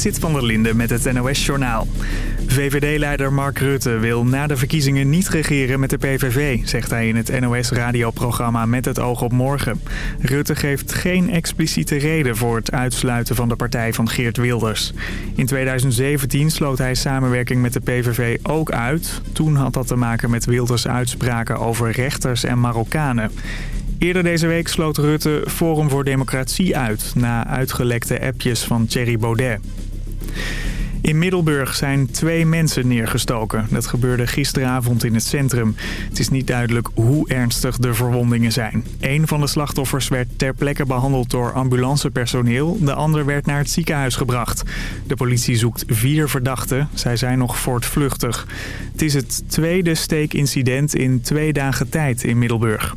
Sit van der Linde met het NOS-journaal. VVD-leider Mark Rutte wil na de verkiezingen niet regeren met de PVV... zegt hij in het NOS-radioprogramma Met het oog op morgen. Rutte geeft geen expliciete reden voor het uitsluiten van de partij van Geert Wilders. In 2017 sloot hij samenwerking met de PVV ook uit. Toen had dat te maken met Wilders' uitspraken over rechters en Marokkanen. Eerder deze week sloot Rutte Forum voor Democratie uit... na uitgelekte appjes van Thierry Baudet. In Middelburg zijn twee mensen neergestoken. Dat gebeurde gisteravond in het centrum. Het is niet duidelijk hoe ernstig de verwondingen zijn. Een van de slachtoffers werd ter plekke behandeld door ambulancepersoneel. De ander werd naar het ziekenhuis gebracht. De politie zoekt vier verdachten. Zij zijn nog voortvluchtig. Het is het tweede steekincident in twee dagen tijd in Middelburg.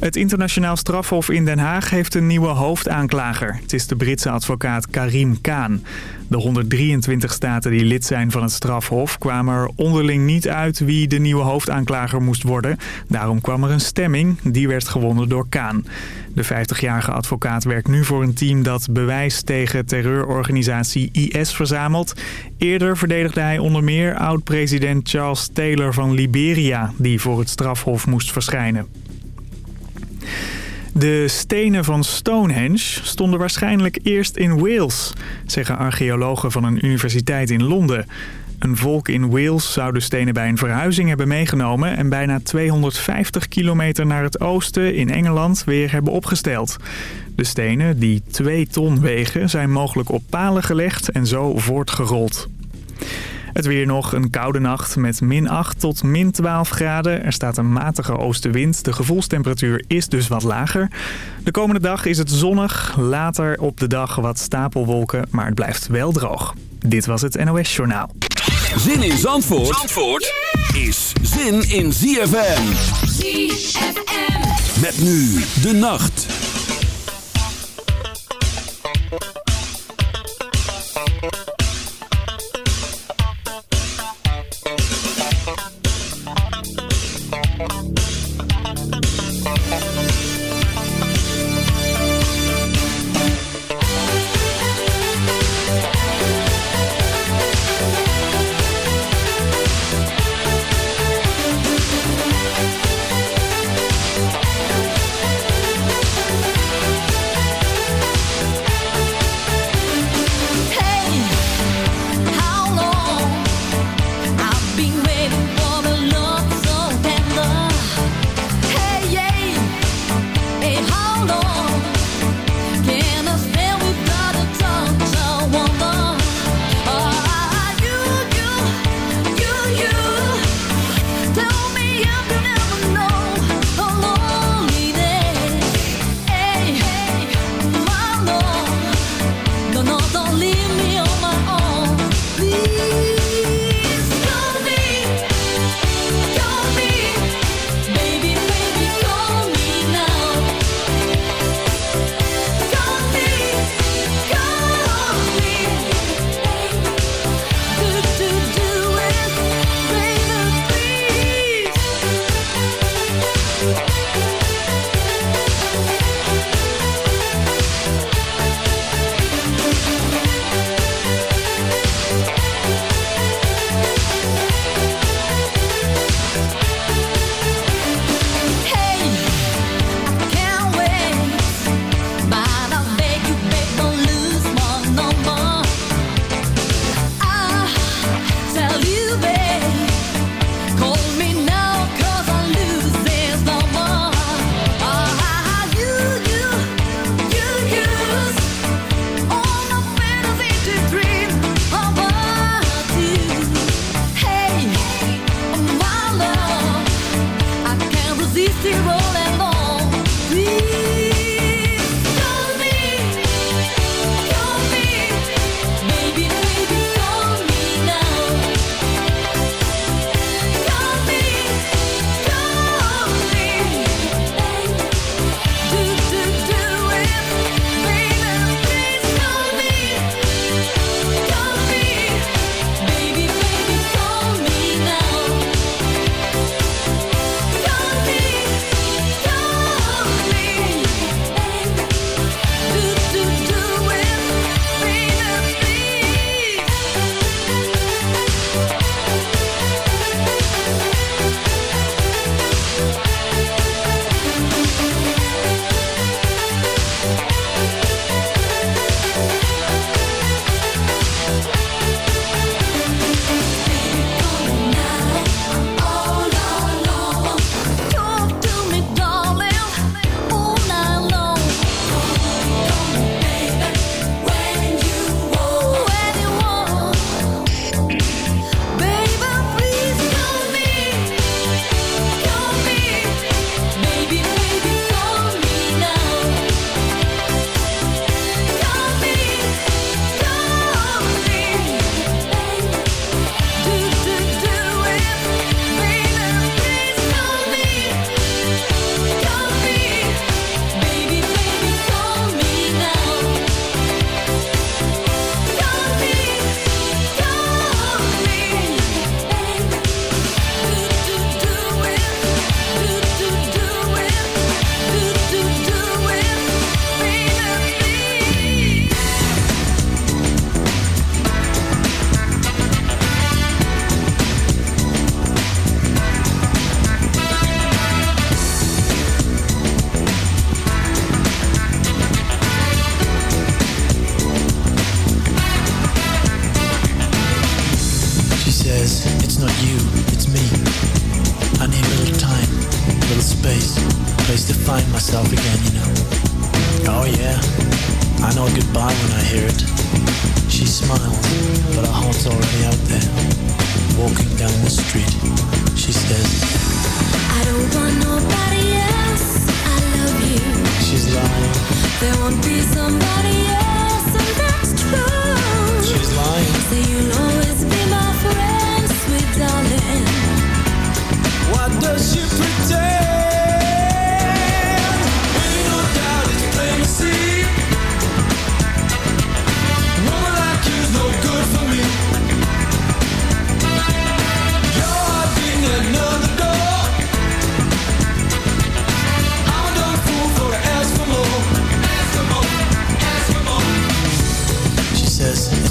Het internationaal strafhof in Den Haag heeft een nieuwe hoofdaanklager. Het is de Britse advocaat Karim Khan. De 123 staten die lid zijn van het strafhof kwamen er onderling niet uit wie de nieuwe hoofdaanklager moest worden. Daarom kwam er een stemming, die werd gewonnen door Kaan. De 50-jarige advocaat werkt nu voor een team dat bewijs tegen terreurorganisatie IS verzamelt. Eerder verdedigde hij onder meer oud-president Charles Taylor van Liberia, die voor het strafhof moest verschijnen. De stenen van Stonehenge stonden waarschijnlijk eerst in Wales, zeggen archeologen van een universiteit in Londen. Een volk in Wales zou de stenen bij een verhuizing hebben meegenomen... en bijna 250 kilometer naar het oosten in Engeland weer hebben opgesteld. De stenen, die 2 ton wegen, zijn mogelijk op palen gelegd en zo voortgerold. Het weer nog een koude nacht met min 8 tot min 12 graden. Er staat een matige oostenwind. De gevoelstemperatuur is dus wat lager. De komende dag is het zonnig. Later op de dag wat stapelwolken, maar het blijft wel droog. Dit was het NOS Journaal. Zin in Zandvoort, Zandvoort is zin in ZFM. ZFM. Met nu de nacht.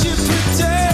you pretend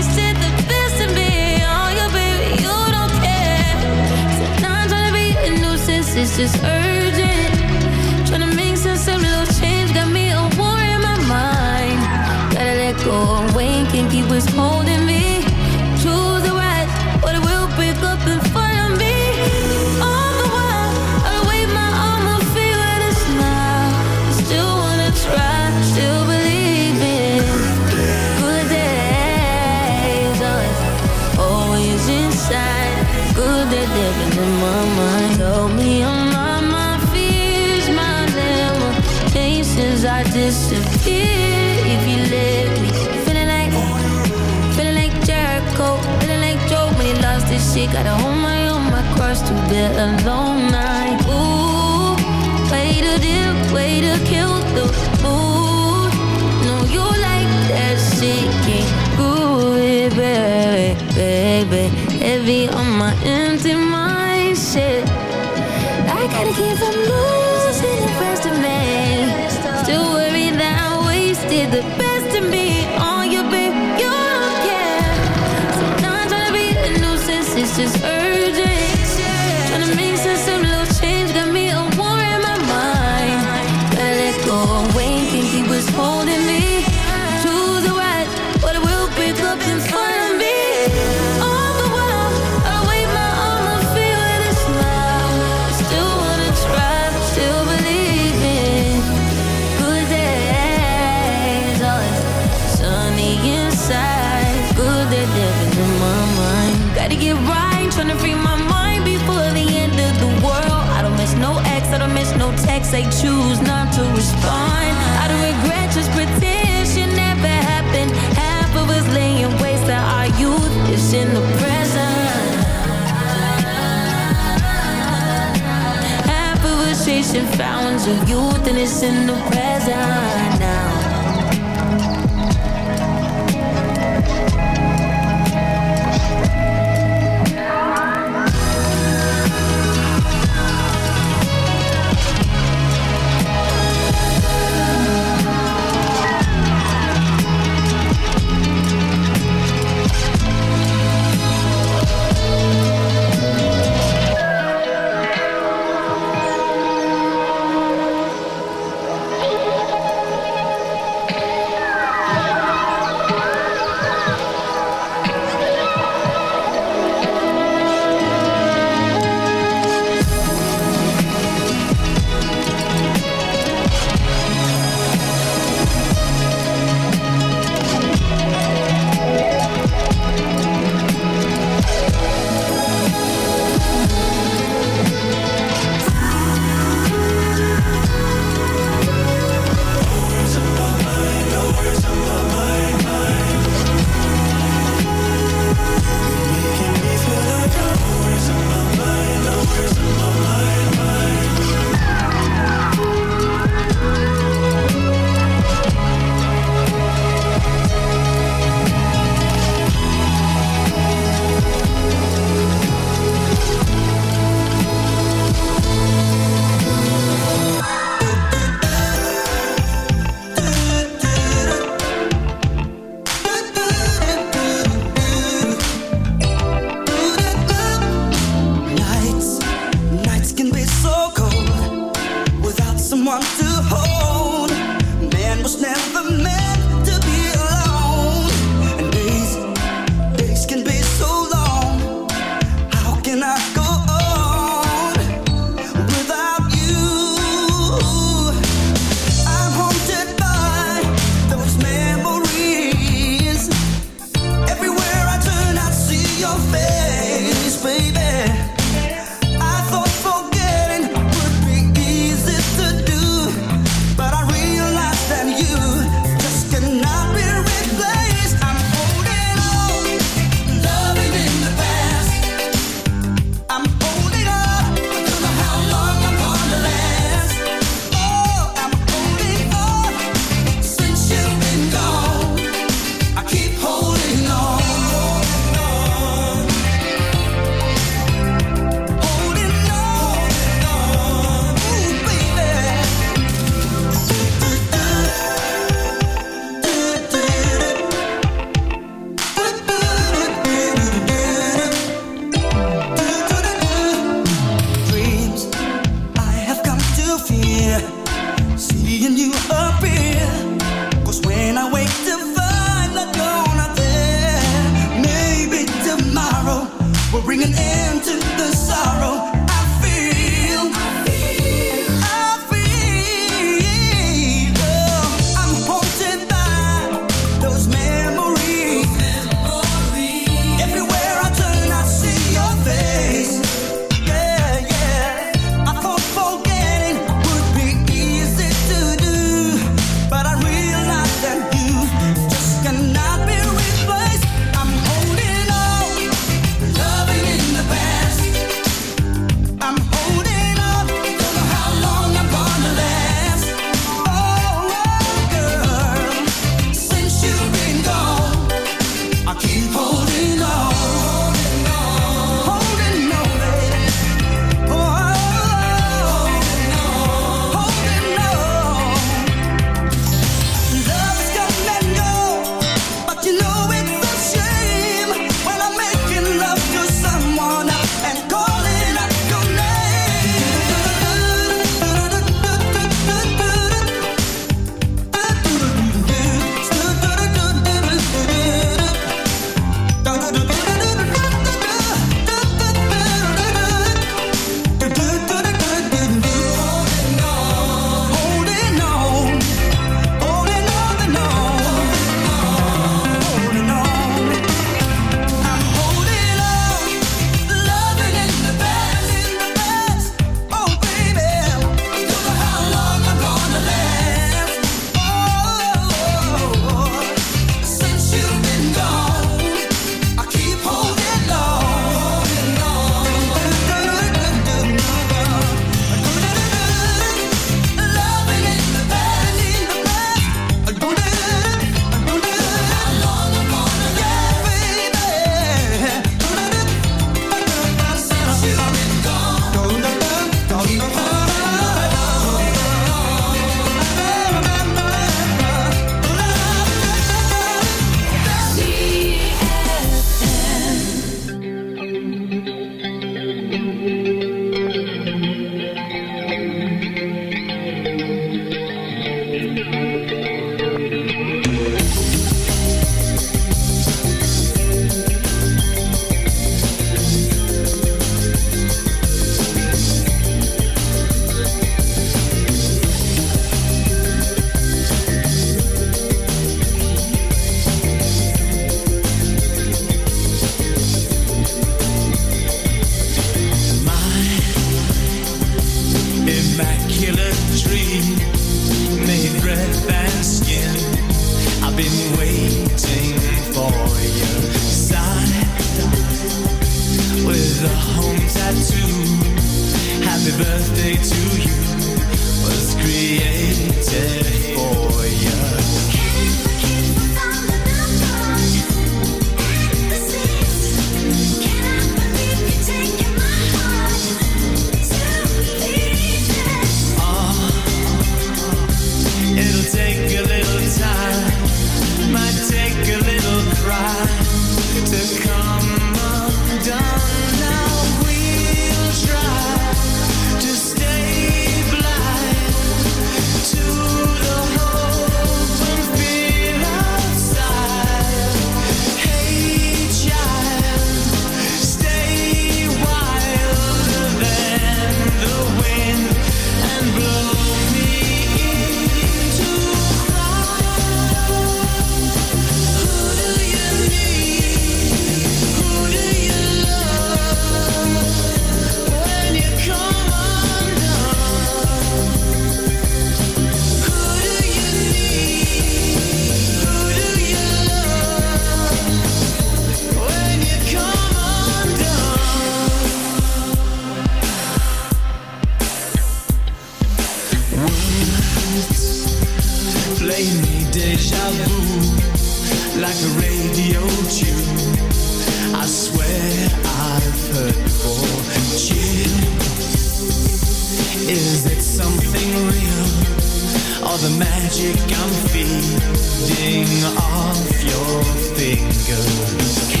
the magic I'm feeding off your fingers?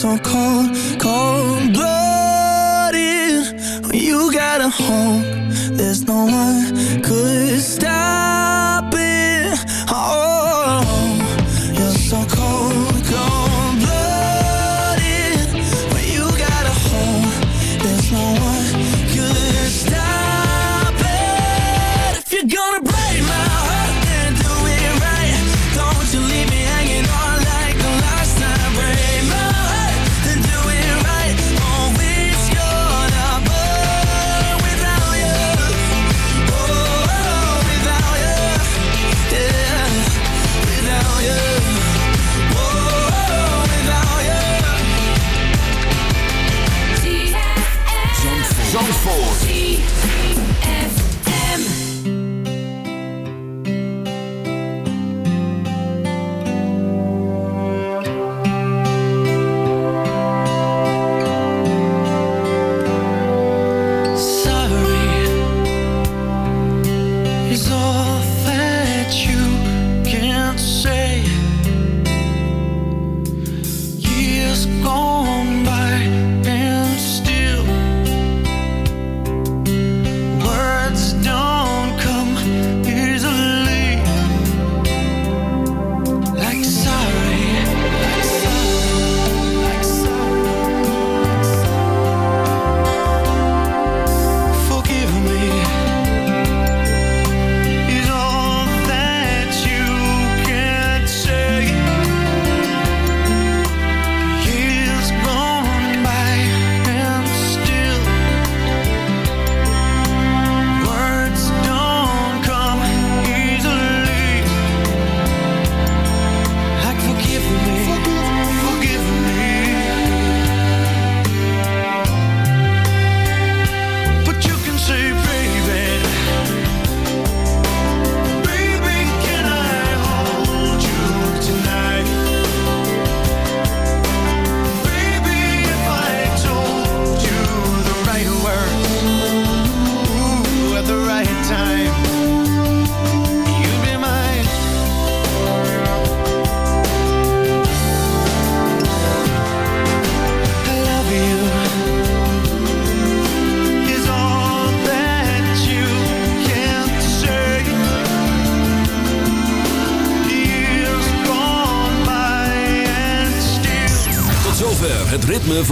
so cold, cold blooded. You got a home. is all